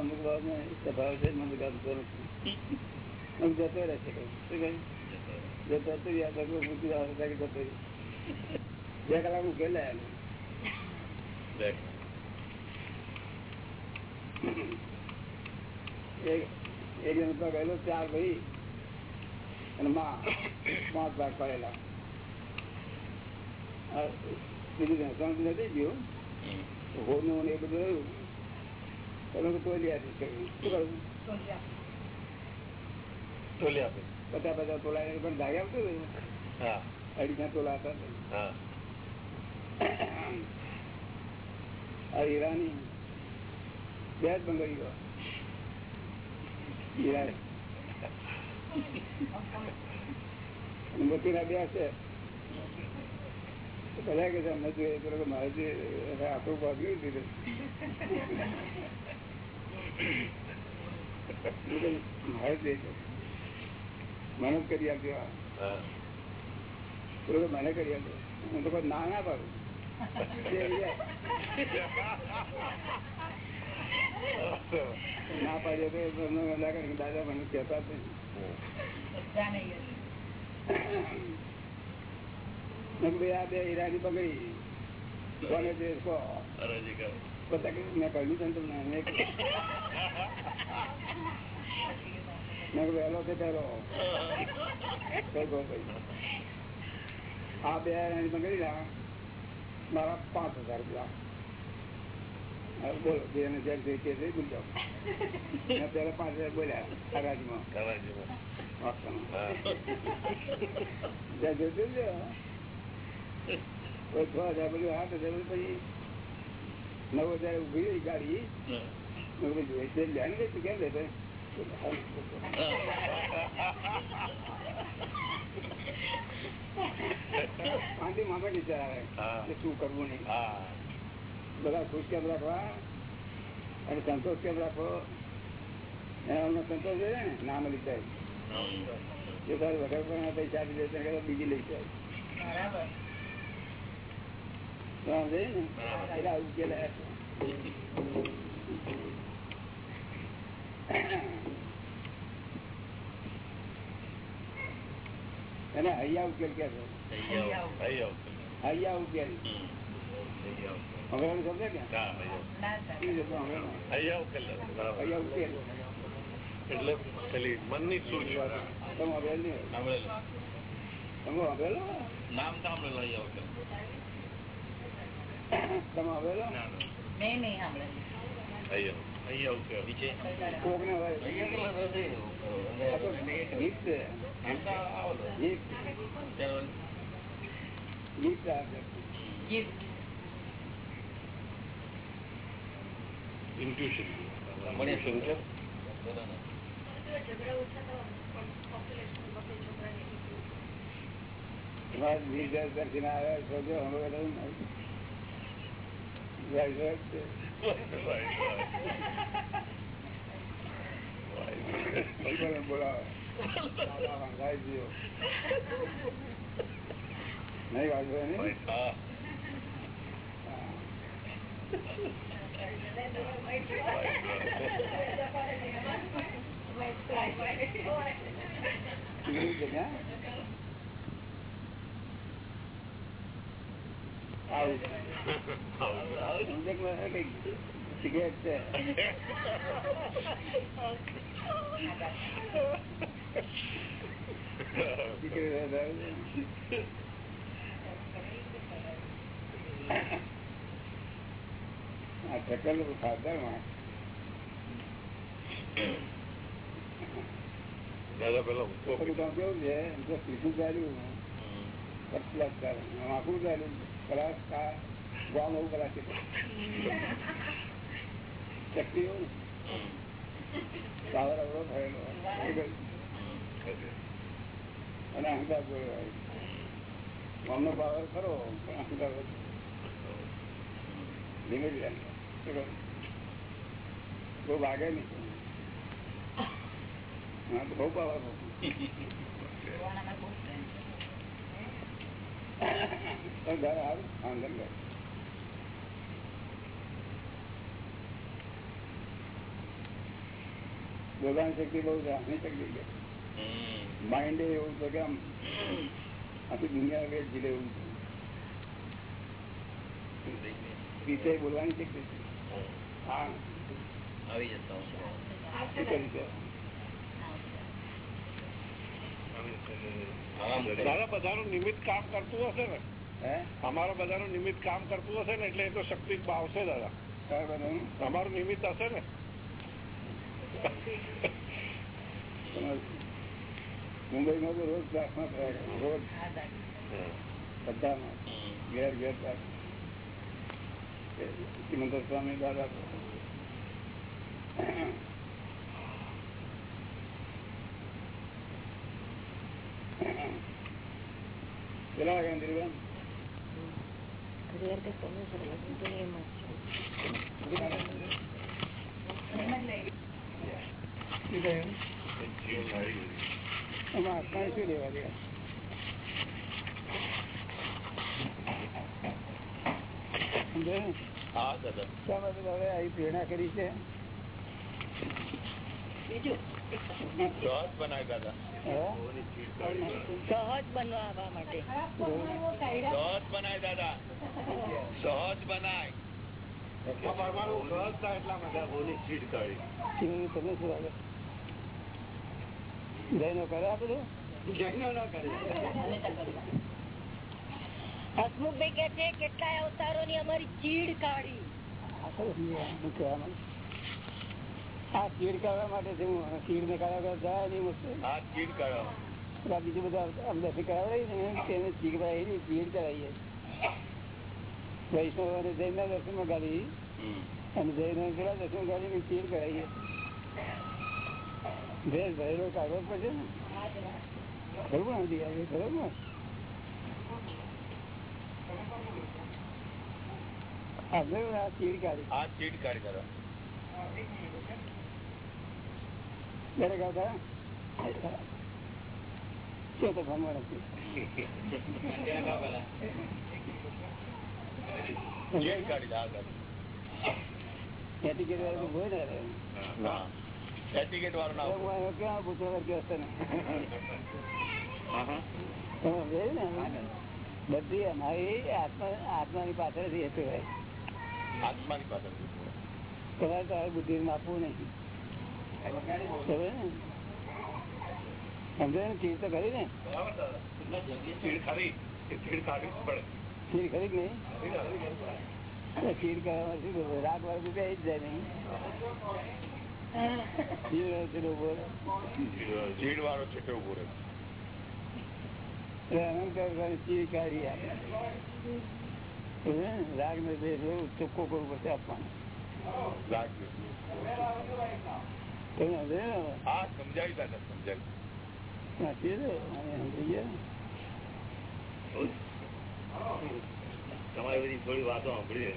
અમુક બાબત સ્વભાવ છે મને ગમતો નથી અમુક જતો બે કલાક હું લે એક જણ તો ગયેલો, ચાર ભાઈ અને માં. પાંચ ભાગ પડેલા. બીજું ત્રણ નથી ગયું. હોનું એ બધું રહ્યું તમે તો આપી શું કહ્યું ટોલી આપે બધા બધા તોલા પણ ધાગે આવતું હા. અઢીના તોલા હતા. હા. આ હીરાની બે જ બંગડીઓ. હીરા. મોતીના બે છે. બધા જોઈએ આપણું ભાગ્યું દીધું મારે જોઈએ. કરી આપજો મને કરી આપજો. ના ના પાડું. ના પાડ્યો તો દાદા મને કહેતા જ આ બે હીરાની કોને મેં કહ્યું તમને વહેલો છે પહેલો. આ બે હીરાની મારા પાંચ હજાર રૂપિયા. બોલો જેને જેમ જે કે બોલી જાઓ. મેં પાંચ હજાર બોલ્યા હરાજીમાં હરાજીમાં વાસ્તવમાં. હા જ્યાં જોઈતું ને કોઈ છ હજાર બધું આઠ હજાર પછી નવ હજાર ઊભી રહી ગાડી. મેં કીધું, જોઈ છે લે ને તું કેમ લેતો શાંતિ મામા વિચાર આવે. શું કરવું નહીં. હા. બધા ખુશ કેમ રાખવા અને સંતોષ કેમ રાખો? એમનો સંતોષ છે ને નામ લીધા જાય. જો તારે વગર પણ પૈસા આપી દે બીજી લઈ જાય બરાબર સમજે ને એટલે આવું કે લે. એને હૈયા ઉકેલ કે હૈયા ઉકેલ. અંગ્રેજી સમજે કે? ના કેવી હૈયા ઉકેલ. એટલે પેલી મનની સૂઝ તમે અભેલ તમે નામ સાંભળેલો વખત તમે અભેલો મેં નહીં સાંભળેલું right, right? આવું આ ઠેકેલું ખાતરમાં દાદા પેલો કેવું છે સીધું ચાલ્યું first class ચાલ્યું. આખું ચાલ્યું કલાક કા ગામ એવું કલાક છે શક્તિ એવું ને પાવર અવરો થયેલો અને અહંકાર જોયો ગામનો પાવર ખરો પણ અહંકાર ધીમે ધીમે બહુ વાગે નહીં હા તો બહુ પાવર ઘર આવ્યું આંગણ ઘર બોલવાની શક્તિ બહુ છે આની શક્તિ છે. માઇન્ડ એવું છે કે આમ આખી દુનિયા વેચ જીલે એવું છે. વિષય બોલવાની શક્તિ છે. હા. આવી જતા શું કરી છે? દાદા બધાનું નિમિત્ત કામ કરતું હશે ને? હે? અમારા બધાનું નિમિત્ત કામ કરતું હશે ને એટલે એ તો શક્તિ આવશે દાદા. તમારું નિમિત્ત હશે ને? મુંબઈમાં તો રોજ પ્રાર્થના થયા કરે. રોજ હા દાદા બધામાં હમ. ઘેર ઘેર પ્રાર્થના શ્રીમંત સ્વામી દાદા પેલા વાગે અંદરબેન? એમ જ લઈ શું કહ્યું? એમાં આત્માને શું લેવા દે સમજાયું ને? હા દાદા શા માટે દાદાએ આવી પ્રેરણા કરી છે? સહજ દાદા માટે. સહજ બનાય દાદા સહજ બનાય. પરમાણુ એટલા માટે શિવજી, તમે શું લાગે? જૈનો કરે આ બધું? જૈનો ના કરે. હસમુખભાઈ કે છે કેટલાય અવતારો ની અમારી ચીડ કાઢી. આ તો શું કહેવા માંગુ? આ ચીડ કાઢવા માટે ચીડ ને કાઢવા જાય નહીં મુશ્કેલ? આ ચીડ કરો પેલા બીજું બધા અમદાવાદ કરાવડાવી ને તેને ચીડ કરાવી ચીડ કરાવીએ. વૈષ્ણવ અને જૈન ના દર્શનમાં ગાડી અને જૈન દર્શન ગાડી ચીડ કરાવીએ. ભેર ભરેલો કાઢવો પડશે ને? બરોબર ને? દિયા બરોબર ને? આ આ ચીડ કાઢી. આ ચીડ કાઢી કરો દરેક આવતા શું તો ભણવા નથી ચીડ કાઢી દે, આ કાઢી. હોય ને? એટીકેટ વાળો ના તો ક્યાં હશે ને. બધી અમારી આત્મા આત્માની પાછળથી હેતુ હોય આત્માની પાછળ તમારે બુદ્ધિ માપવું નહીં. સમજે ને? ચીડ તો ખરી ને? ચીડ ખરી. ચીડ ખરી નહીં? ચીડ કરવું? રાગ વાર બે જ જાય નહીં. રાગ ને ચોખ્ખો કરવું પડશે આપવાનું હવે? હા સમજાવી દાદા સમજાવી તમારી બધી થોડી વાતો સાંભળી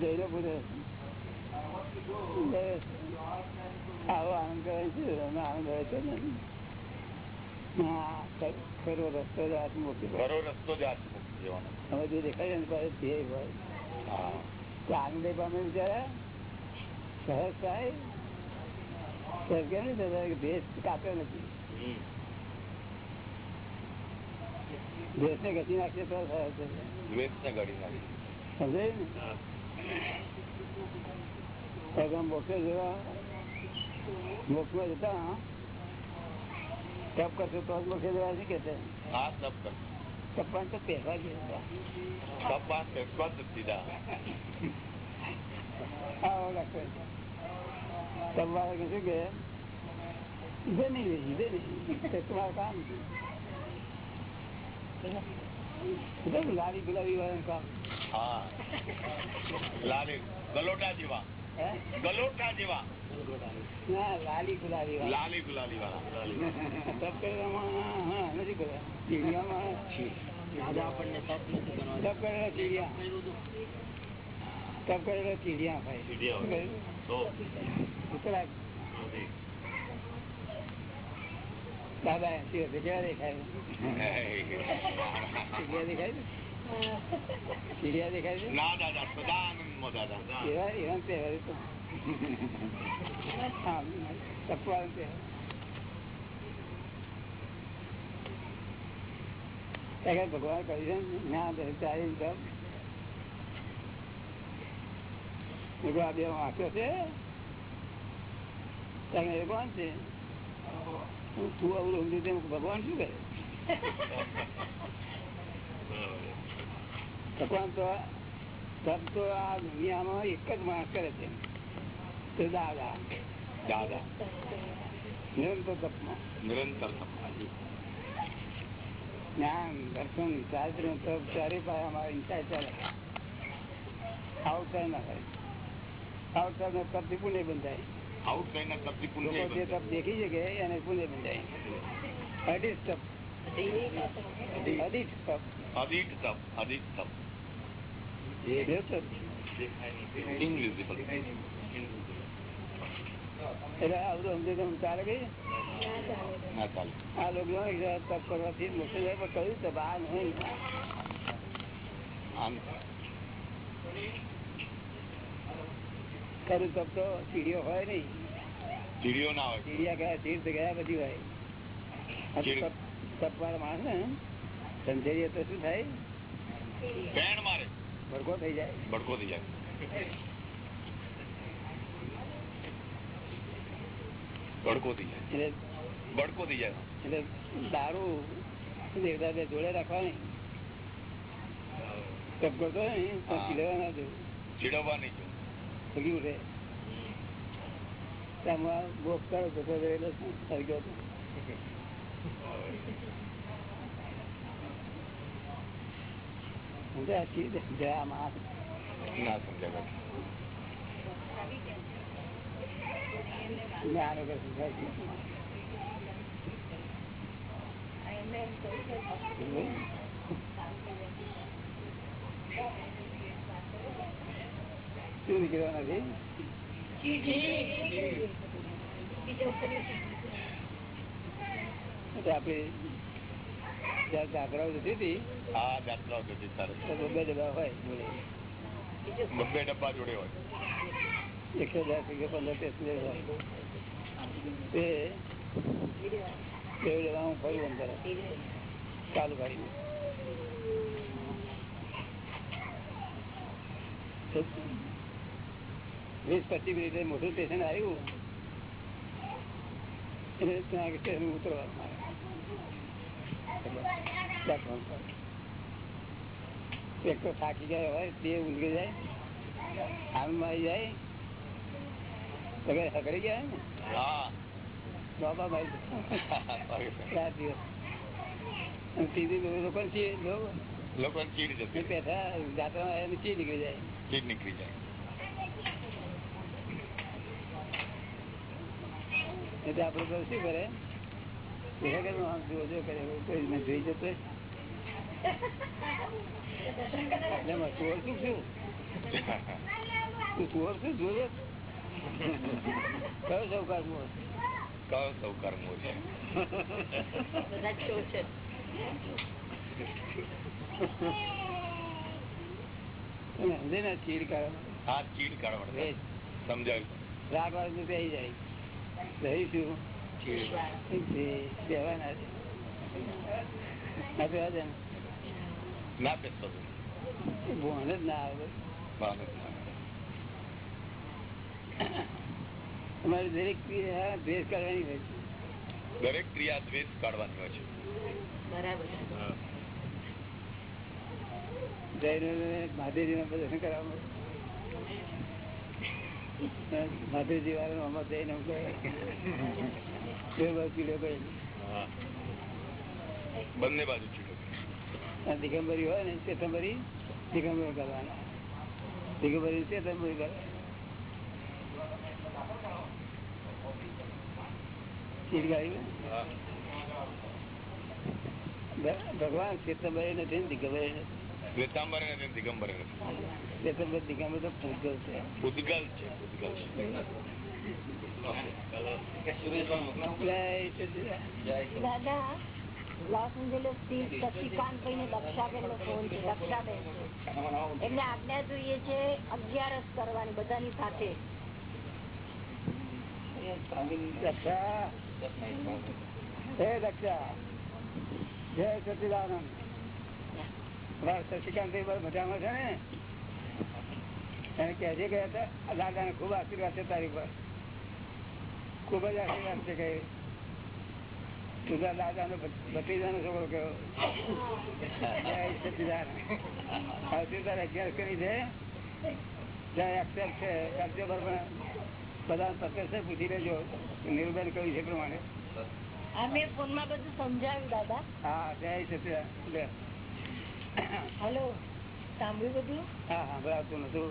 જઈને પૂછે. આવો આનંદ કરે છે આનંદ રહે છે ને. ખરો રસ્તો જ હાથ ખરો રસ્તો જ હાથ હવે જે દેખાય છે ને પાસે ધ્યેય હોય. તો આનંદ પામે બિચારા? સહજ થાય? સહજ કેમ નહીં થતા? ભેસ કાપ્યો નથી. દ્વેષને ઘડી નાખી સમજાયું ને? હા. મોક્ષે જવા મોક્ષમાં જતા તપ કરશો તો જ મોક્ષે જવા છે કે છે? હા તપ કર. તપવાનું તો પહેરવા ગયા તપાસ ફેંકવા જ નથી આવો લાગતો તપ કે શું કે નહીં ઇધે નહીં. તમારું કામ છે. લારી ગુલાબી વાળાનું કામ હા. ગલોટા જેવા ગલોટા જેવા કરેલા ચીડિયા તપ ચીડિયા ભાઈ ચીડિયા શું કહ્યું? તો ઉત્તરાયણ. દાદા એસી વર્ષે કેવા દેખાય દેખાય ચીડિયા દેખાય છે? ના દાદા સદાનંદમાં દાદા. એવા એવા તહેવાર તો. હા તહેવાર. ભગવાન કહ્યું છે ના ચાલી મેં આ બે વાંક્યો છે. તમે એ ભગવાન છે? તું આવું તેમ ભગવાન શું કરે? ભગવાન તો તપ તો આ દુનિયામાં એક જ માણસ કરે છે. તે દાદા દાદા. નિરંતર તપમાં. નિરંતર તપાસી જ્ઞાન દર્શન ચારિત્ર તપ ચારે પાસે અમારા ઈચ્છા ચાલે. આઉટસાઇડ ના થાય. આઉટસાઇડ નો તપથી પુણ્ય બંધાય. આઉટસાઇડ ના તપથી પુણ્ય લોકો જે તપ દેખી શકે એને પુણ્ય બંધાય અઢીસ તપ. તપ. અધિક તપ અધિક તપ. એ તપ એટલે આવડું સમજે તમે ચાલે ગઈ આ લોકો તપ કરવાથી મોક્ષ જાય પણ કયું તપ? આ નહીં. ખરું તપ તો સીડીઓ હોય નઈ ચીડીઓ ના હોય. ચીડિયા ગયા તીર્થ ગયા બધી હોય. આ તપ તપ વાળા માણસ ને સમજાવીએ તો શું થાય? પેણ મારે. ભડકો થઈ જાય. બડકો થઈ જાય. ભડકો થઈ જાય. એટલે બડકો થઈ જાય. એટલે દારૂ દેવતા બે જોડે રાખવાની. હોય તો ચીડવા ના જવું ચીડવવા નહીં. જો છે ત્યાં બોક કરો તો તો એટલે શું થઈ ગયો હતો. હું તો આ ચીજ જયા માણસ ના સમજાય જ્ઞાન વગર શું થાય છે? શું નીકળવા નથી એટલે આપડે જ્યાં જાગરાઓ જતી હતી હા જાત્રાઓ જતી સરસ તો બબ્બે ડબ્બા હોય જોડે બબ્બે ડબ્બા જોડે હોય એકસો દસ રૂપિયા પંદર પેસેન્જર હોય તે બે ડબ્બા હું ફરું અંદર ચાલુ ગાડીમાં વીસ પચીસ મિનિટે મોટું સ્ટેશન આવ્યું. એટલે ત્યાં સ્ટેશન ઉતરવાનું મારે. પ્લેટફોર્મ પર. એક તો થાકી ગયા હોય તે ઊંઘી જાય જાય વગર હકડી ગયા ને? હા. બાબા ભાઈ ચાર દિવસ. અને ત્રીજી લોકો લોકો ચીડ જતી પેઠા નીકળી જાય. ચીડ નીકળી જાય. એટલે આપડે તો શું કરે? જોઈ જતો તું ચોર શું જોયો કયો સૌકાર મોર? કયો સૌકાર મોર છે? રાગ જાય. રહીશું કહેવાના છે ના બેસતો જ ના આવે દરેક ક્રિયા દ્વેષ કાઢવાની હોય છે દરેક ક્રિયા દ્વેષ કાઢવાની હોય છે. જૈનોને મહાદેવજીના દર્શન કરાવવાનું મહાદેવજી વાળા આમાં જઈને બંને બાજુ ચીડો દિગંબરી હોય ને ચેતંબરી દિગંબર કરવાના. દિગંબરી ચેતંબરી કરે. ચીરગાડી ભગવાન ચેતંબરી નથી ને દિગંબરી નથી. શ્વેતાંબરે અને દિગંબર શ્વેતાંબર દિગંબર તો પૂજ્ય છે. ઉદગલ છે ઉદગલ છે. જય સચિદાનંદ. દાદા લોસ એન્જલિસથી શશિકાંતભાઈ ને દક્ષાબેન નો ફોન છે દક્ષાબેન. એમને આજ્ઞા જોઈએ છે અગિયારસ કરવાની બધાની સાથે. દક્ષા જય સચિદાનંદ. મજામાં છે ને? એને કહે છે કે દાદા ને ખૂબ આશીર્વાદ છે તારી પર. ખૂબ જ આશીર્વાદ છે કે તુજા દાદા નો ભત્રીજા નો છોકરો કેવો તારે અગિયાર કરી જય છે બધા પત્ર પૂછી લેજો. નીરુબેન કહ્યું છે પ્રમાણે. અમે ફોનમાં બધું સમજાવ્યું દાદા. હા જય સચિદાન. હલો સાંભળ્યું બધું? હા સંભળાવતું નતું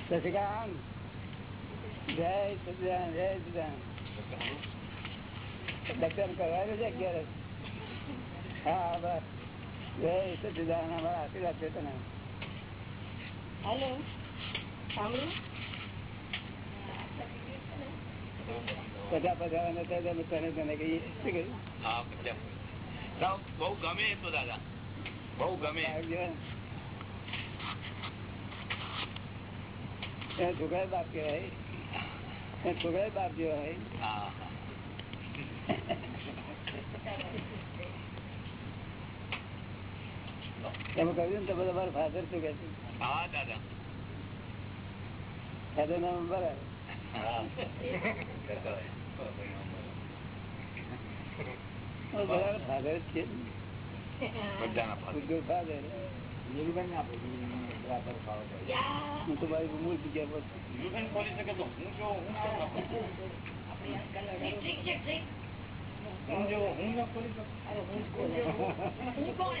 શશિકાંત જય સચિદાન જય સચિદાન દર્શન કરવાનું છે અગિયાર હા બસ. જય સચિદાન અમારા આશીર્વાદ છે તને. હલો સાંભળ્યું? બધા પધારવાના તને તને કહીએ. શું કહ્યું? હા બહુ ગમે એ તો દાદા. બહુ ગમે. છોકરા બાપ કહેવાય. છોકરા બાપ જેવા હોય. હા. કહ્યું ને તો બધા મારા ફાધર શું કે છે? હા દાદા. ફાધર નામ બરાબર બરાબર જો હું તો મારી શકું. હું કોણ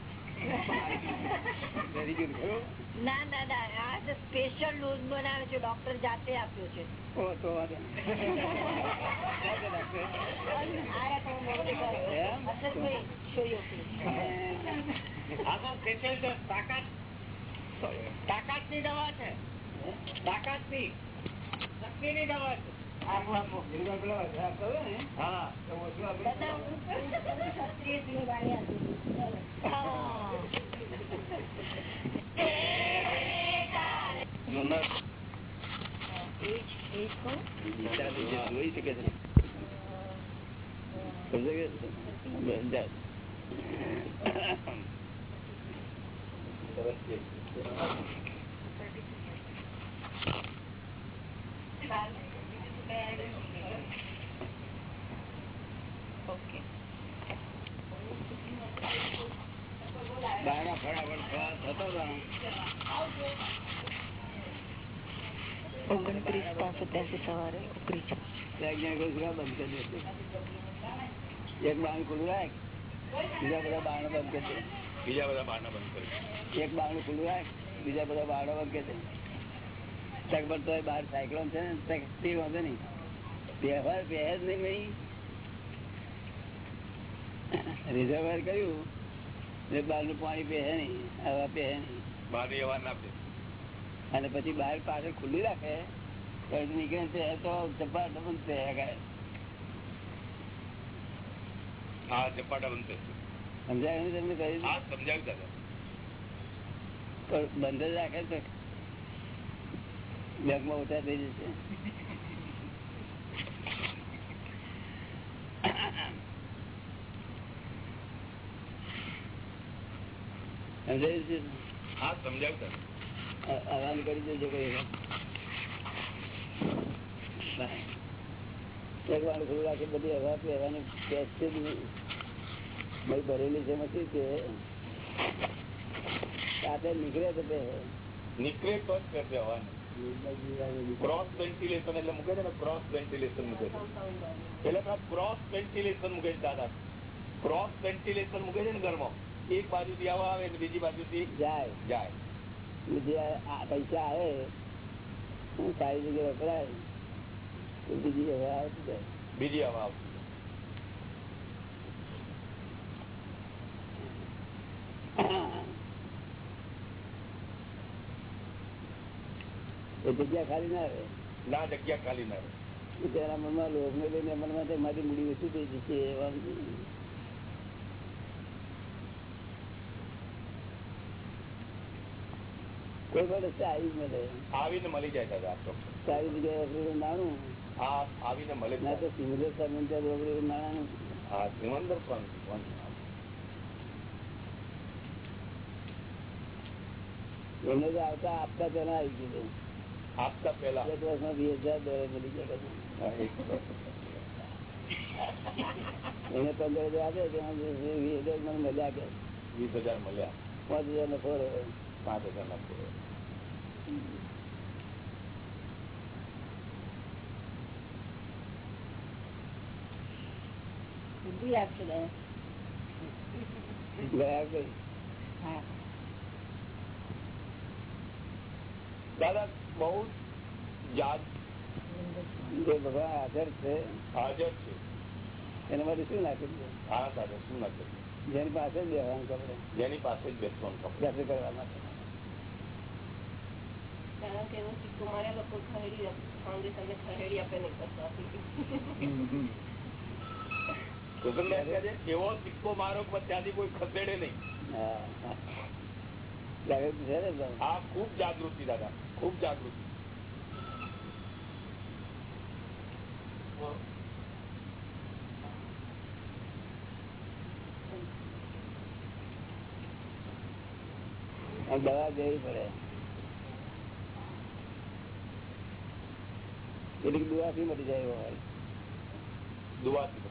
ના ના ના આ સ્પેશિયલ ડોઝ બનાવે છે ડોક્ટર જાતે આપ્યો છે ઓ તો વાંધો નહીં. વાંધો નાખશે. આયા તો હું મોડું કરું. એમ? અશોકભાઈ, show your face. તાકાતની દવા છે દવા કર્યો ને, હા તો ઓછું આપણે દાદા, હું ક્ષત્રિયની વાણી આપું છું. જોઈ શકે છે? ઓગણત્રીસ પાંચ ત્યાંથી સવારે ઉપડી છે ત્યાં જ્ઞાન કોઈ સુરા બંધ કરી દેશે. એક બાણ ખુલ્લું રાખ બીજા બધા બારણો બંધ કરી દે. બીજા બધા બારણા બંધ કરી એક બારણું ખુલ્લું રાખ બીજા બધા બારણો બંધ કરી દે. તક પર તોય બહાર સાયકલોન છે ને તક તે વાંધો નહીં વ્યવહાર પહે જ નહીં ભાઈ રિઝર્વર કર્યું એટલે બહારનું પાણી પહે નહીં હવા પહે નહીં. બહારની હવા ના આપે અને પછી બહાર પાછળ ખુલ્લી રાખે તો નીકળે તે તો ચપ્પા ડબલ તે કરે હા ચપાટા બંધ થશે સમજાય ને તમને કહ્યું? હા સમજાવ્યું દાદા. પણ બંધ જ રાખે તો બેંકમાં ઓછા થઈ જશે સમજાયું છે? હા સમજાવ્યું દાદા અ- આરામ કરી દેજો એક વાર ખુલ્લું રાખે બધી હવા પહેરવાની પેસ છે ભાઈ ભરેલી છે નથી કે સાથે નીકળે તો નીકળે તો જ કરશે હવાનું. ક્રોસ વેન્ટિલેશન એટલે મૂકે છે ને ક્રોસ વેન્ટિલેશન મૂકે છે. એટલે ક્રોસ વેન્ટિલેશન મૂકે છે દાદા. ક્રોસ વેન્ટિલેશન મૂકે છે ને ઘરમાં. એક બાજુથી હવા આવે ને બીજી બાજુથી જાય. જાય. જે પૈસા આવે હું સારી જગ્યાએ વપરાય બીજી આવતી જાય. બીજી હવા આવતી એ જગ્યા ખાલી ના રહે. ના જગ્યા ખાલી ના રહે. તેના મનમાં લોભ ને લઈને મનમાં મારી મૂડી ઓછી થઈ જશે એવા કોઈ પણ આવી મળે. આવીને મળી જાય દાદા. સારી જગ્યાએ વપરેલું નાણું. હા આવીને મળે ના તો સિમંદર સામેન ત્યાં નાણું હા સિમંદર પણ એમને તો આવતા આપતા તેના આવી ગયું આપતા પહેલા. એક વર્ષમાં વીસ હજાર ડોલર મળી ગયા એને પંદર હજાર આપે વીસ હજાર મને મળ્યા કે. વીસ હજાર મળ્યા. પાંચ હજાર નફો રહ્યો પાંચ હજાર નફો બુદ્ધિ આપશે ગયા કઈ હા. દાદા બહુ જે ભગવાન હાજર છે. હાજર છે. એના માટે શું નાખ્યું હા દાદા શું ના જેની પાસે જ બેસવાનું કપડે. જેની પાસે જ બેસવાનું કપડું. જાતે કરવા માટે. કારણ કે એનો સિક્કો મારે લોકો ખરેડી આપે ફાઉન્ડેશન ખરેડી આપે નહીં કરતા એવો સિક્કો મારો ત્યાંથી કોઈ ખસેડે નહીં. જાગૃતિ છે ને એકદમ. ખૂબ જાગૃતિ દાદા ખૂબ જાગૃતિ દવા દેવી પડે કેટલીક દુવાથી મટી જાય હોય દુવાથી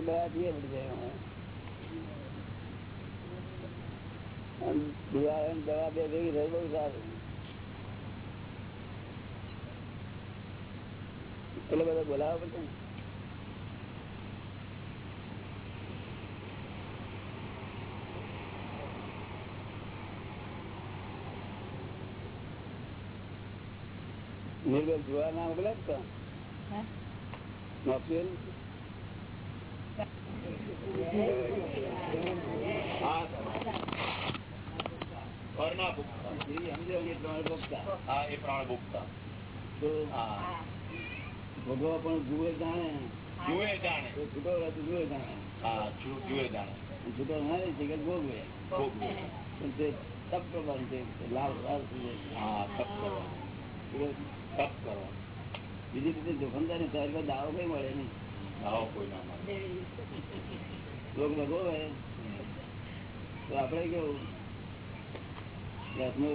દવા એ મટી જાય હોય અને દુવા બે ભેગી થઈ બહુ સારું. એટલે બધા બોલાવવા પડશે ને? નિર્ગલ જોવા ના મોકલે જ તો? હા? નોકરી હા દાદા. ઘરના ભૂખતા. સમજો એ પ્રમાણે ભોગતા. હા એ પ્રાણ ભૂખતા તો હા ભોગવવા પણ જુએ જાણે જુએ જાણે તો છૂટો રહે તો જુએ જાણે હા જુ- જુએ જાણે અને છૂટો ના રહે છે કે ભોગવે ભોગવે. પણ તે તપ કરવાનું છે લાભ લાભ થઈ જાય. હા તપ કરવાનું તપ કરવાનું બીજી રીતે જોખમદારી થાય એટલે દાવો કઈ મળે નહીં આવો કોઈ ના માને લોક લગોવે તો આપણે કેવું રાતનો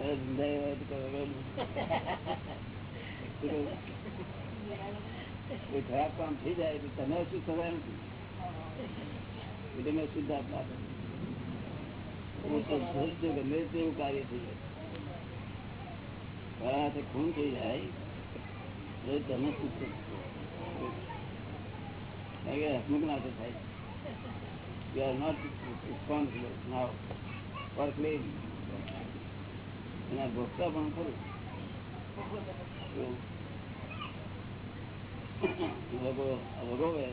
અરે ધંધા એવા હોય તો કરવાનું. તો કોઈ ખરાબ કામ થઈ જાય તો તમે શું થવા નથી એટલે મેં શુદ્ધ આપના હું તો શુદ્ધ ગમે તેવું કાર્ય થઈ જાય મારા હાથે ખૂન થઈ જાય તો તમે શુદ્ધ છો. કારણ કે હસમુખ ના હાથે થાય You are not responsible now. For લે એના ભોગતા પણ ખરું. ભોગવે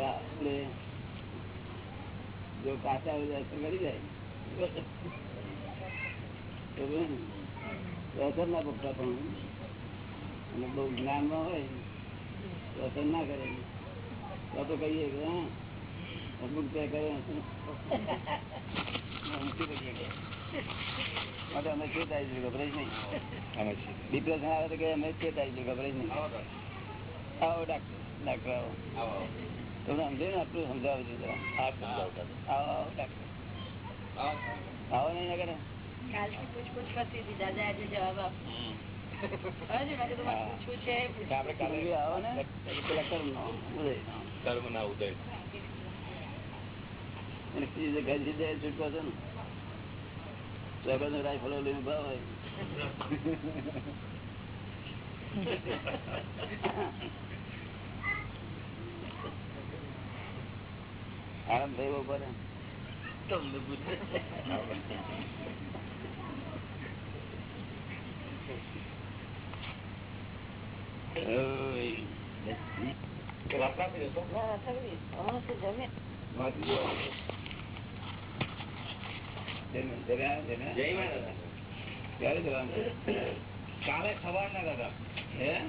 આપણે જો જાય. અસર ના ભોગતા પણ. અને બહુ જ્ઞાનમાં હોય તો અસર ના કરે. તો કહીએ કે, હા અમુક તે કરે. માટે અમે ચેતાઈ છીએ ગભરાઈ નહીં. ડિપ્રેશન આવે તો કે અમે ચેતાઈ છીએ ગભરાઈ નહીં. આવો ડાક્ટર ડાક્ટર આવો. તમને સમજે ને આટલું સમજાવું છું. આવો આવો ડાક્ટર. આવો. નહીં ના કરે કાલથી પૂછપૂછ કરતી હતી દાદા આજે જવાબ આપ. ને આપણે કાલે આવો ને? પેલા કર્મનો, ઉદયનો. કર્મના ઉદય. અને ત્રીજી જગ્યાએ છૂટકો છે ને. સાહેબ રાઇફલો લઈને ઊભા હોય. આરામ થયો ઉપર તમને પૂછે. રહેશો? હમણાં ના કાલે દાદા. હે?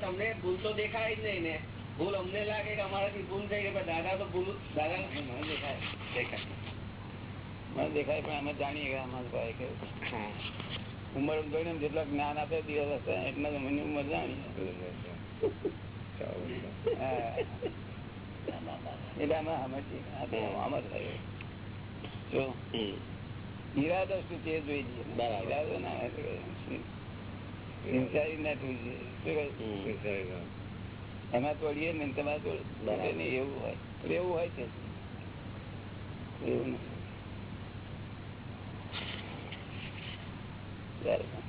તમને ભૂલ તો દેખાય જ નહીં ને. ભૂલ અમને લાગે કે અમારાથી ભૂલ થઈ ગઈ દાદા તો ભૂલ દાદા મને દેખાય. દેખાય. મને દેખાય પણ અમે જાણીએ અમારા ભાઈ કેવું ઉંમર જોઈને જેટલા જ્ઞાન આપે દિવસ હશે એટલા તો મને ઉંમર જાણી. એટલે અમે સમજીએ કે આમ જ રહ્યું જો ઈરાદો શું છે જોઈ લઈએ બરાબર. ઈરાદો ના તો સિન્સારી ના જોઈએ. કહ્યું એમાં તોડીએ ને તમારે તોડ નહીં એવું હોય. એવું હોય છે. એવું નથી. બરાબર.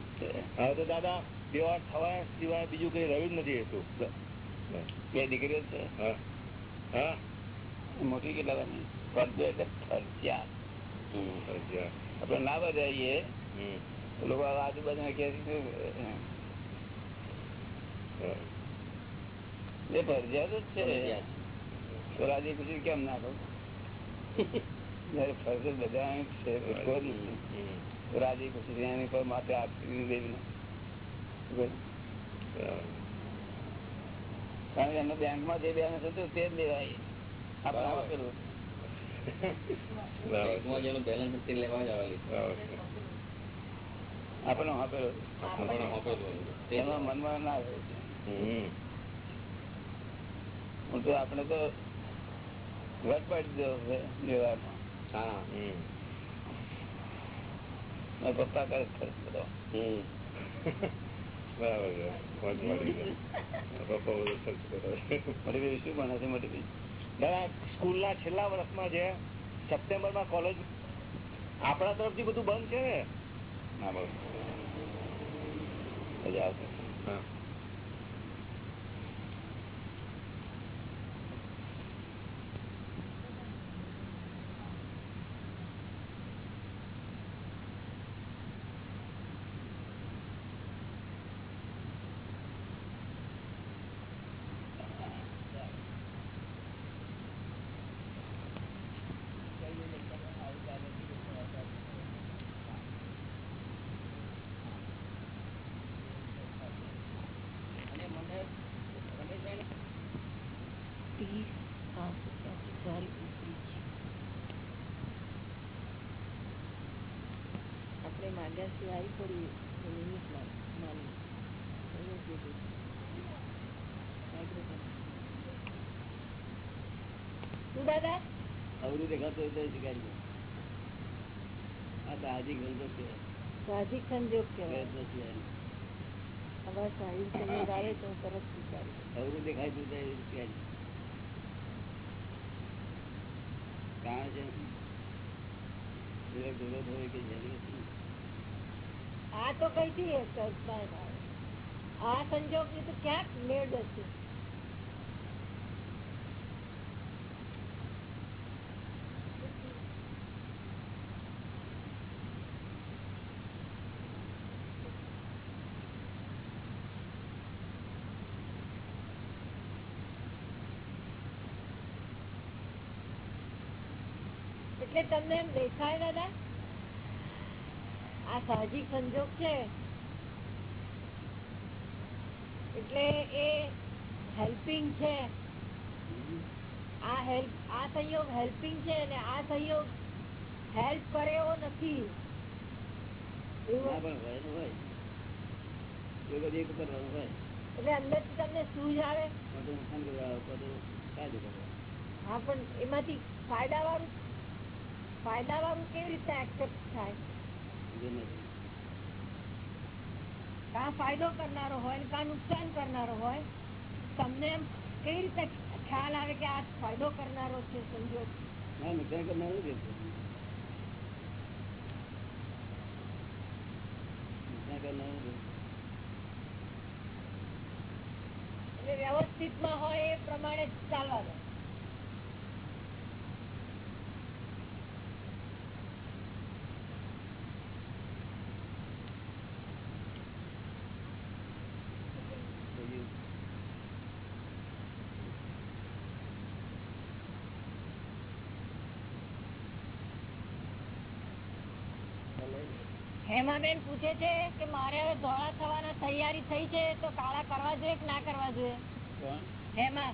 હવે તો દાદા દેવા થવા સિવાય બીજું કઈ રહ્યું જ નથી હતું બે દીકરીઓ છે? હા. હા? મોટી કેટલા બની ફરજો એટલે ફરજિયાત આપડે ના બધાઈએ. તો લોકો આજુબાજુ કે છે કે, એ ફરજિયાત જ છે. તો રાજી ખુશી કેમ ના કહું જયારે ફરજ બધા છે કોઈ નથી. તો રાજી ખુશી એની પર માથે આપી દેવી કારણ કે એમને બેંકમાં જે બેન હતું તે જ લેવાય. આપણે બેંકમાં જેનું બેલેન્સ તે લેવા જ આવેલી. આપણે આપેલું આપણને આપેલું. એમાં મનમાં ના આવે. તો આપણે તો વટ પાડી દીધો વ્યવહારમાં. હા પપ્પા કરે ખર્ચ બધો સ્કૂલના છેલ્લા વર્ષમાં છે સપ્ટેમ્બરમાં કોલેજ આપણા તરફથી બધું બંધ છે ને? મજા આવશે. ત્રીસ પાંચ ત્યાંથી સારી ઉપરી છે આપણે માંગ્યા સિવાય આવી પડી નિમિત્ત માની એવું કીધું શું દાદા અવરું દેખાતું હોય તો શીખાડી આ તો હાજી ગંધો છે સાહજિક સંજોગ કહેવાય પ્રયત્ન સિવાય હવે સાહિત્ય સંજોગ આવે તો હું તરત સ્વીકારી અવરું દેખાય તો શીખાડી કારણ છે વિવેક જરૂરત હોય કે જરૂર નથી આ તો કઈ થી આ સંજોગની તો ક્યાંક મેળ હશે એટલે તમને એમ દેખાય, દાદા? આ સાહજિક સંજોગ છે. એટલે એ હેલ્પિંગ છે. આ હેલ્પ આ સંયોગ હેલ્પિંગ છે અને આ સંયોગ હેલ્પ કરે એવો નથી એટલે અંદર તમને સૂઝ આવે? હા પણ એમાંથી ફાયદા વાળું ફાયદા વાળું કેવી રીતે એક્સેપ્ટ થાય? કા ફાયદો કરનારો હોય કા નુકસાન કરનારો હોય? તમને કઈ રીતે ખ્યાલ આવે કે આ ફાયદો કરનારો છે સંજોગ? ના નુકસાન કરનારું જ વ્યવસ્થિતમાં હોય એ પ્રમાણે જ ચાલવા દો બીજું હેમાબેન પૂછે છે કે મારે હવે ધોળા થવાના તૈયારી થઈ છે તો કાળા કરવા જોઈએ કે ના કરવા જોઈએ? હેમા.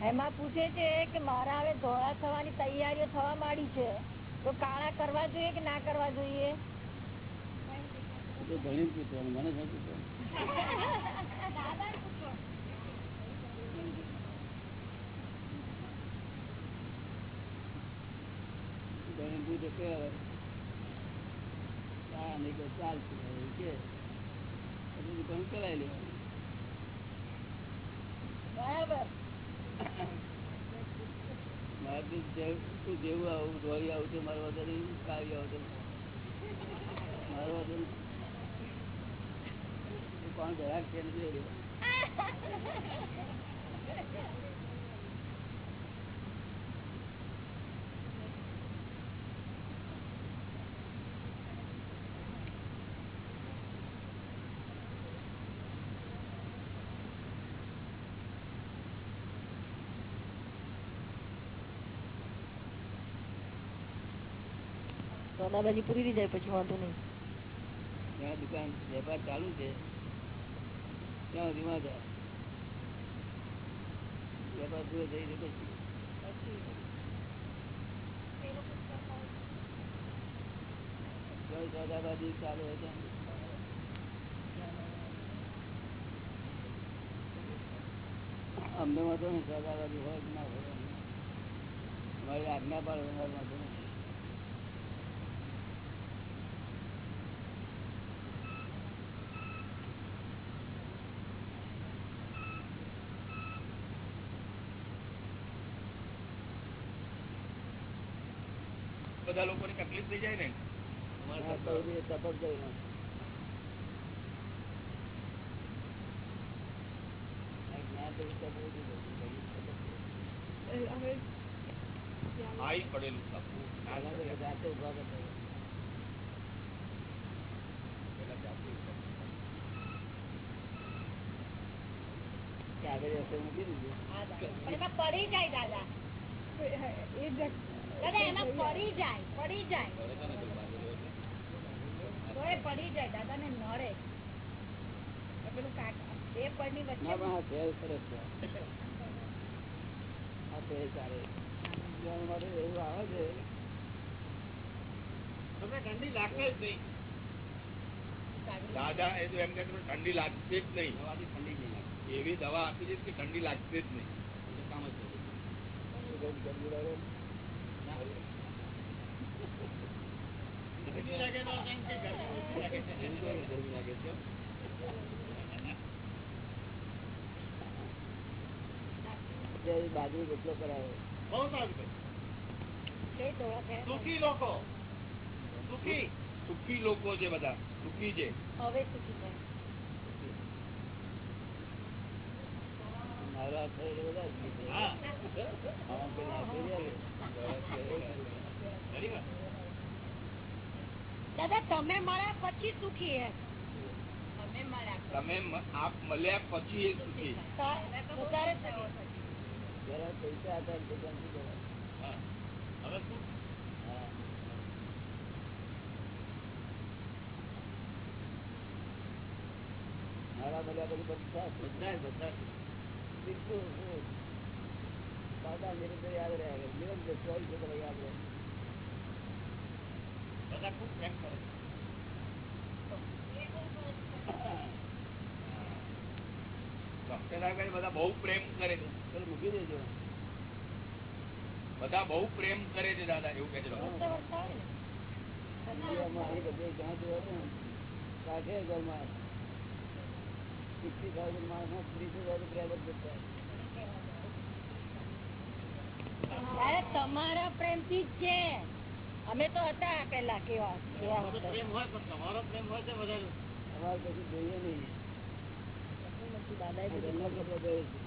હેમા પૂછે છે કે મારા હવે ધોળા થવાની તૈયારીઓ થવા માંડી છે તો કાળા કરવા જોઈએ કે ના કરવા જોઈએ? ભણી પૂછવાનું મને શું પૂછવાનું ભણી પૂછે કે હા નહીં તો ચાલશે એવું કે. પછી દુકાન ચલાવી લેવાનું. બરાબર. મારે તો જેવું આવું ધોરી આવું છે મારો નહીં કાળી આવું મારો તું કોણ ગ્રાહક છે જોઈ લેવાનું. દાદાજી પૂરી જાય પછી વાંધો નહીં. દુકાન, વેપાર ચાલુ છે. ત્યાં સુધી વાંધો વેપાર પૂરો થઈ જાય પછી કોઈ ચાલુ સોદાબાજી હોય ના હોય મારી આજ્ઞા પાડવા વાંધો નહીં બધા લોકોની તકલીફ થઈ જાય ને હા, તો એ તપક કરી નાખો. આ જ્ઞાન તો તપક જ હતું. આઈ પડેલું જાતે ઊભા કરતા આગળ પડી જાય દાદા એ એમાં પડી જાય પડી જાય. પડી જાય દાદા ને નડે પેલું બે વચ્ચે ઠંડી લાગશે જ નહીં. દાદા એ તો એમ કે ઠંડી લાગશે જ નહીં. ઠંડી નહીં લાગશે એવી દવા આપી છે કે ઠંડી લાગશે જ નહીં. કામ જ થશે. ગરમી ગરમી લાગે. ગરમી લાગે તો કેમ કે ગરમી ઓછી લાગે છે. એની તો ગરમી લાગે છે અત્યારે બાજરી રોટલો કરાયો બહુ સારું છે. સુખી લોકો સુખી સુખી લોકો છે બધા સુખી છે હવે સુખી જાય મારો બધા હા આમાં પેલા હાથે રહ્યા ને. દાદા તમે મળ્યા પછી સુખી હે તમે મળ્યા તમે મ- આપ મળ્યા પછી એ સુખી વધારે થયો જરા પૈસા હતા ને દુકાન શું કરાય? હા. હવે શું હા. મારા મળ્યા પછી બધા બધા બધા બિલકુલ શું? દાદા નિરંતર યાદ રહ્યા કરે. નિરંતર ચોવીસ કલાક યાદ રહે બધા ખૂબ પ્રેમ કરે ડોક્ટર આગળ બધા બહુ પ્રેમ કરે છે. મૂકી દેજો. બધા બહુ પ્રેમ કરે છે દાદા એવું કે છે ડોક્ટર. ઇન્ડિયામાં અહીં બધે તમારા પ્રેમ અમે તો હતા પેલા કેવા કેવા અમારે કશું જોઈએ નહીં. દાદા એમનો કપડો પહેરે છે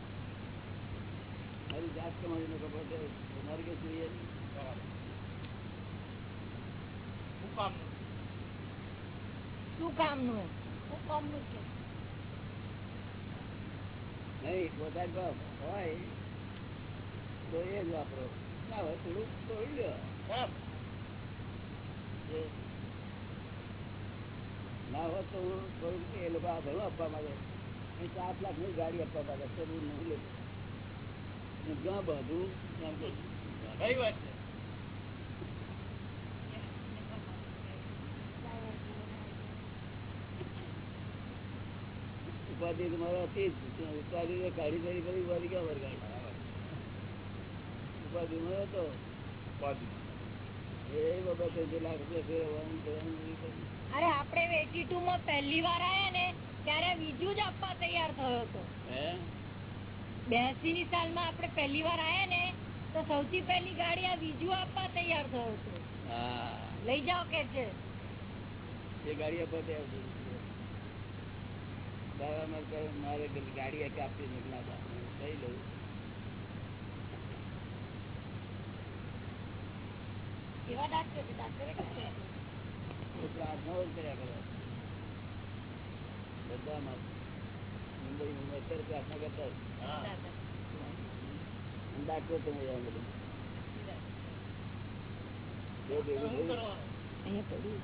મારી જાત કમાડીનો કપડો પહેરે છે તમારે કઈ જોઈએ શું કામનું? શું કામનું? છે? નહીં પોતાની હોય તો એ જ વાપરો. ના હોય થોડુંક તોડી લો એ ના હોત તો હું થોડુંક એ લોકો આ ઘણું આપવા માંગે. એ સાત લાખની ગાડી આપવા માંગે. તો હું નહીં અને જ્યાં બધું ત્યાં કે કઈ વાત છે? ઉપાધિ તો મારે હતી જ ઉપાધિ કાઢી કરી કરી ઉપાધિ ક્યાં વરગાડી? ઉપાધિ મળ્યો હતો એ અરે આપણે એટી ટુ માં પહેલી વાર આયા ને ત્યારે બીજું જ આપવા તૈયાર થયો હતો. બેસી ની સાલમાં આપડે પહેલી વાર આયા ને તો સૌથી પહેલી ગાડી આ બીજું આપવા તૈયાર થયો હતો. હા. લઈ જાઓ કે છે? એ ગાડી આપવા તૈયાર. દાદામાં મારે ગાડી આપી નીકળ્યા થઈ લઉં. એવા ડાક્ટર છે ડાક્ટરે પ્રાર્થનાઓ જ કર્યા કરે. બધામાં મુંબઈ મુંબઈ અત્યારે પ્રાર્થના કરતા ડાક્ટર તમે એમ બધું. બે ભેગું થયું? અહીંયા પડ્યું.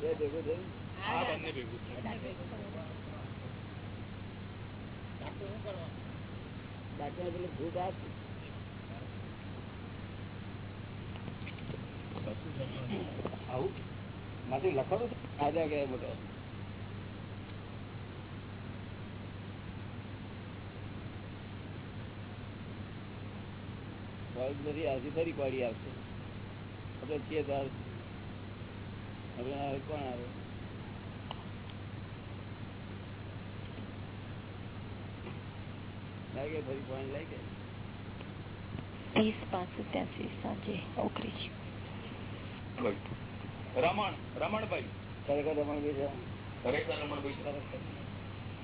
બે ભેગું થયું? આ બંને ભેગું છે ડાક્ટર પેલું ભૂત આપ આવું? માંથી લખવાનું આજા કે મોટો નથી ફરી પાડી આવશે આપણે છીએ તો આવશે આવે કોણ આવે? લાગે ફરી પાણી લાગે? ત્રીસ પાંચ સત્યાસી સાંજે ઓગણીસ રમણ રમણભાઈ. ખરેખર રમણભાઈ ખરેખર રમણભાઈ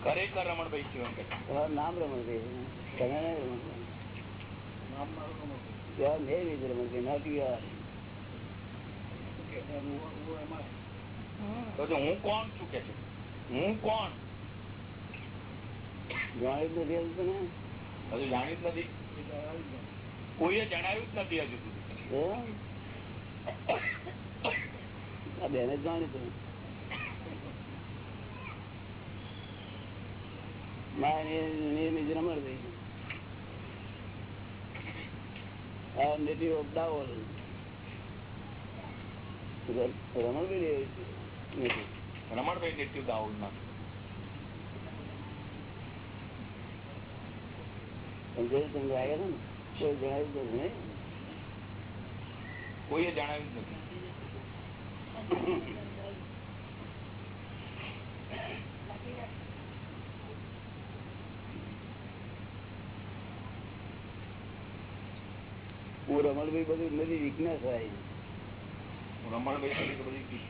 ખરેખર રમણભાઈ છે નામ રમણભાઈ તમે નામ રમણભાઈ હું કોણ છું કે છે? હું કોણ? જાણી નથી તને હજુ જાણ્યું નથી? કોઈએ જણાવ્યું જ નથી હજુ સુધી? આ બેને જાણી તું રમણભાઈ નેટિવ દાઉલ ના કોઈએ જણાવ્યું નથી. હું રમણભાઈ બધું નથી વીકનેસ હોય રમણભાઈ સુધી તો બધી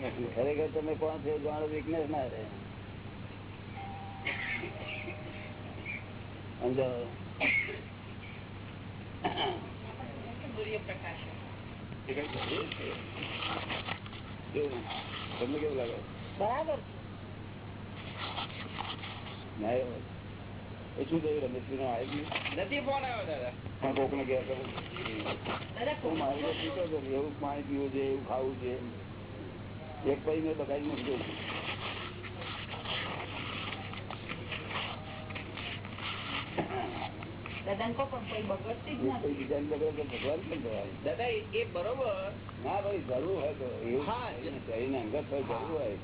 નથી. ખરેખર તમે કોણ છો જાણો વીકનેસ ના રહે સમજો એ કઈ છે? કેવું? તમને કેવું લાગે બરાબર શું થયું? રમેશભાઈ નો આવી નથી ફોન આવ્યો દાદા. પણ કોકને ગયા કરું મારી એવું પાણી પીવું છે એવું ખાવું છે. એક પછી મેં બગાડી મૂકી દઉં દાદા એ- બરોબર. ના ભાઈ જરૂર હોય તો એવું. અંગત હોય જરૂર હોય.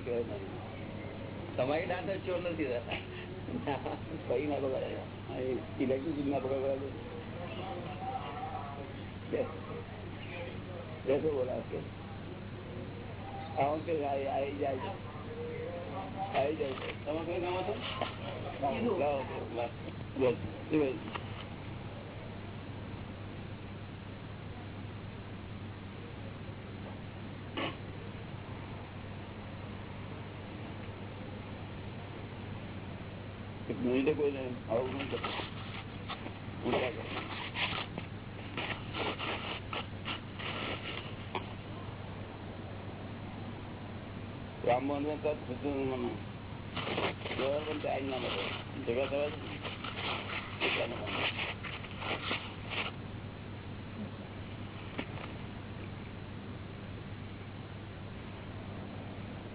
કહેવાય તમારી દાદા ચોર નથી દાદા. કઈ ના બગાડે. ઇલેક્ટ્રિસિટી ના બગાડે બેસો આવું કે આવી જાય છે. આવી જાય છે. તમે કઈ ગામ છો લાવો, લાવો, લાવો. બોલ. શું બોલ? એક મિનિટે કોઈને આવું નહીં કરતું. ઉઠ્યા કરે. રામમોહન ને મને જવાબ પણ ટાઈમ ના મળે જગા થવા દે. એટલાને મને.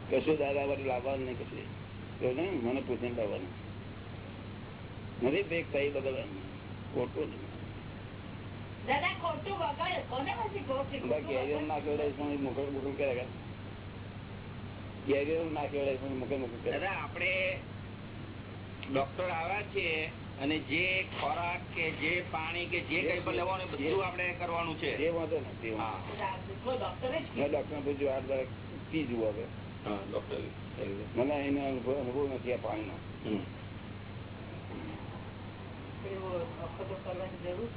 કશું દાદા વાળી લાવવાનું નહીં કશું એવું નહીં મને પૂછીને લાવવાનું નથી ભેગ થઈ બગડવાનું ખોટું નહીં દાદા ખોટું વગર કોને પછી ખોટું બાકી કેરીઓ ના કેવડાય પણ આપણે ડોક્ટર આવ્યા છીએ અને જે ખોરાક કે જે પાણી કે જે કઈ પણ લેવાનું બધું આપણે કરવાનું છે. એ વાંધો નથી હા. ડોક્ટરે પૂછ્યું આ જરાક પી જુઓ હવે. મને એનો અનુભવ નથી આ પાણીનો. જરૂર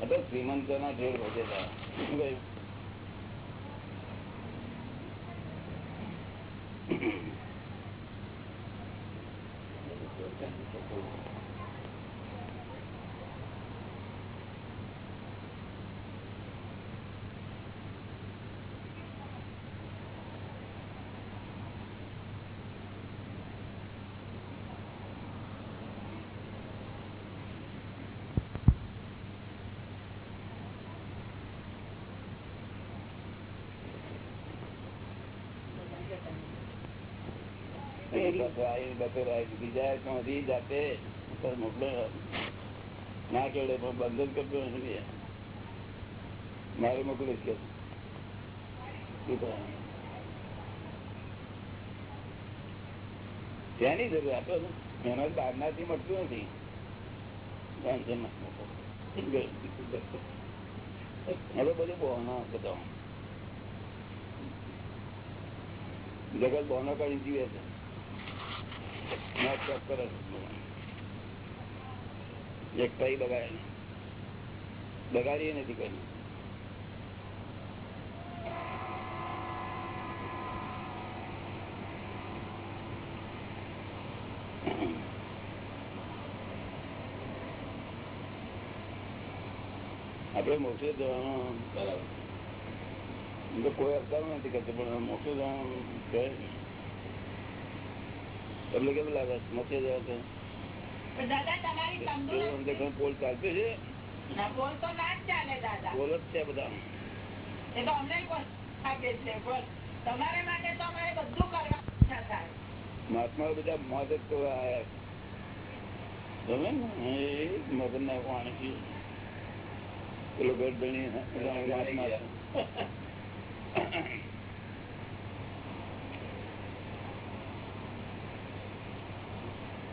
તો શ્રીમંતો ના ઢેર વધે છે. શું કહ્યું? એની પાસે આવી બપોરે આવી બીજા ત્યાંથી જાતે મોકલો ના કેવડે નથી મળતું નથી. હવે બધું બહોનો બધા જગત બહોનો કરી જીવે છે. એક કઈ બગાડે. બગાડીએ નથી કઈ. આપડે મોક્ષે જવાનું બરાબર. કોઈ અવતાર નથી કરતો, પણ મોક્ષે જવાનું કહે. તમને કેમ લાગે? મસે જવા પોલ ચાલતું છે? ના તો ના જ ચાલે દાદા. પોલ જ છે બધા એ તો અમને પણ લાગે છે પણ તમારે માટે તો અમારે બધું કરવા થાય. મહાત્મા બધા મોજ જ કરવા આયા. ગમે ને એ મગન ના વાણી પેલો ગરદણી મહાત્મા છે.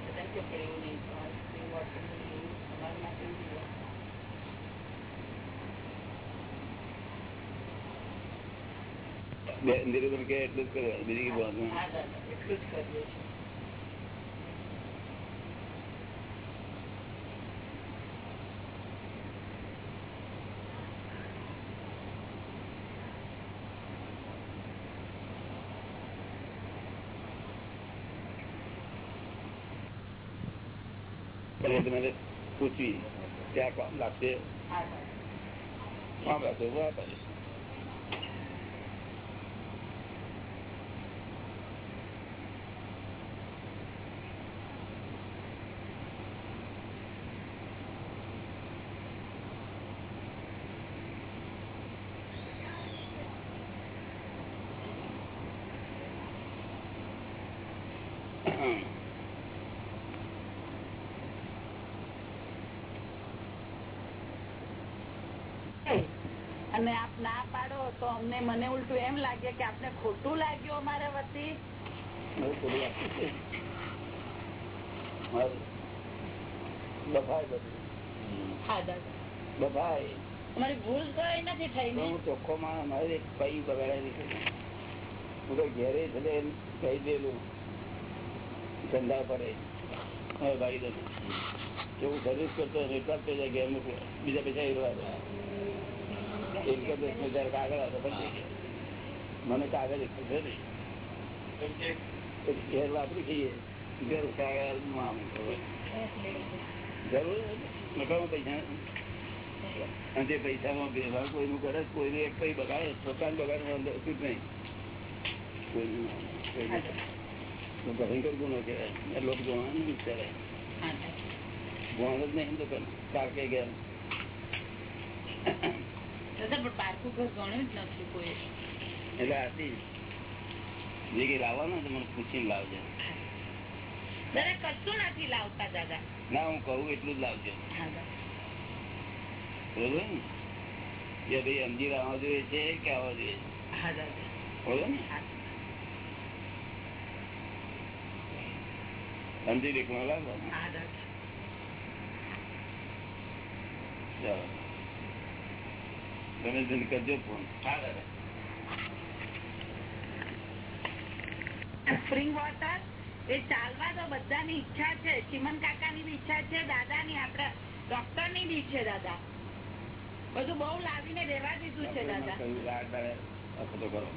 બધા કે એવું નહીં તમારે એવું હોતું નહીં, તમારા માટે એવું હોય. બે નિરૂપણ કે એટલું જ કરવાનું બીજી તમારે પૂછવી ત્યાં કામ લાગશે. કામ લાગશે હું આપીશ અને આપ ના પાડો તો અમને મને ઉલટું એમ લાગે કે આપને ખોટું લાગ્યું અમારા વતી. હા. દાદા. બધાય. અમારી ભૂલ કઈ નથી થઈ હું ચોખ્ખો માણસ મારે કઈ બગાડેલી હું તો ઘેરે છે કહી દેલું. ધંધા પડે હવે ભાઈ દઉં કેવું સર્વિસ કરતો હશે એટલા જાય ઘેર બીજા પૈસા એરવા દે એક કે દસ હજાર કાગળ આવે પછી મને કાગળ એક છે નહીં. ઘેર વાપરી જઈએ ઘેર કાગળ આમ જરૂર પૈસા. અને તે પૈસામાં વ્યવહાર કોઈનું કરે કોઈને એક કઈ બગાડે પોતાનું બગાડવાનું અંદર શું જ નહીં કોઈનું ભયંકર ગુનો કહેવાય. લોકો જોવાનું વિચારે. ગુણ જ નહીં તો કારકે ગયા ના હું કહું એટલું જ લાવજો. બરોબર ને. ભાઈ અંજીર આવવા જોઈએ છે કે આવવા જોઈએ બરોબર ને. અંજીર એક માં લાવવાનો હા ચાલો. તમે જલ્દી કરજો ફોન સ્પ્રિંગ વોટર એ ચાલવા તો બધાની ઈચ્છા છે ચિમન કાકાની બી ઈચ્છા છે દાદાની આપડે ડોક્ટરની બી છે દાદા. બધું બહુ લાવીને રેવા દીધું છે દાદા. કરો.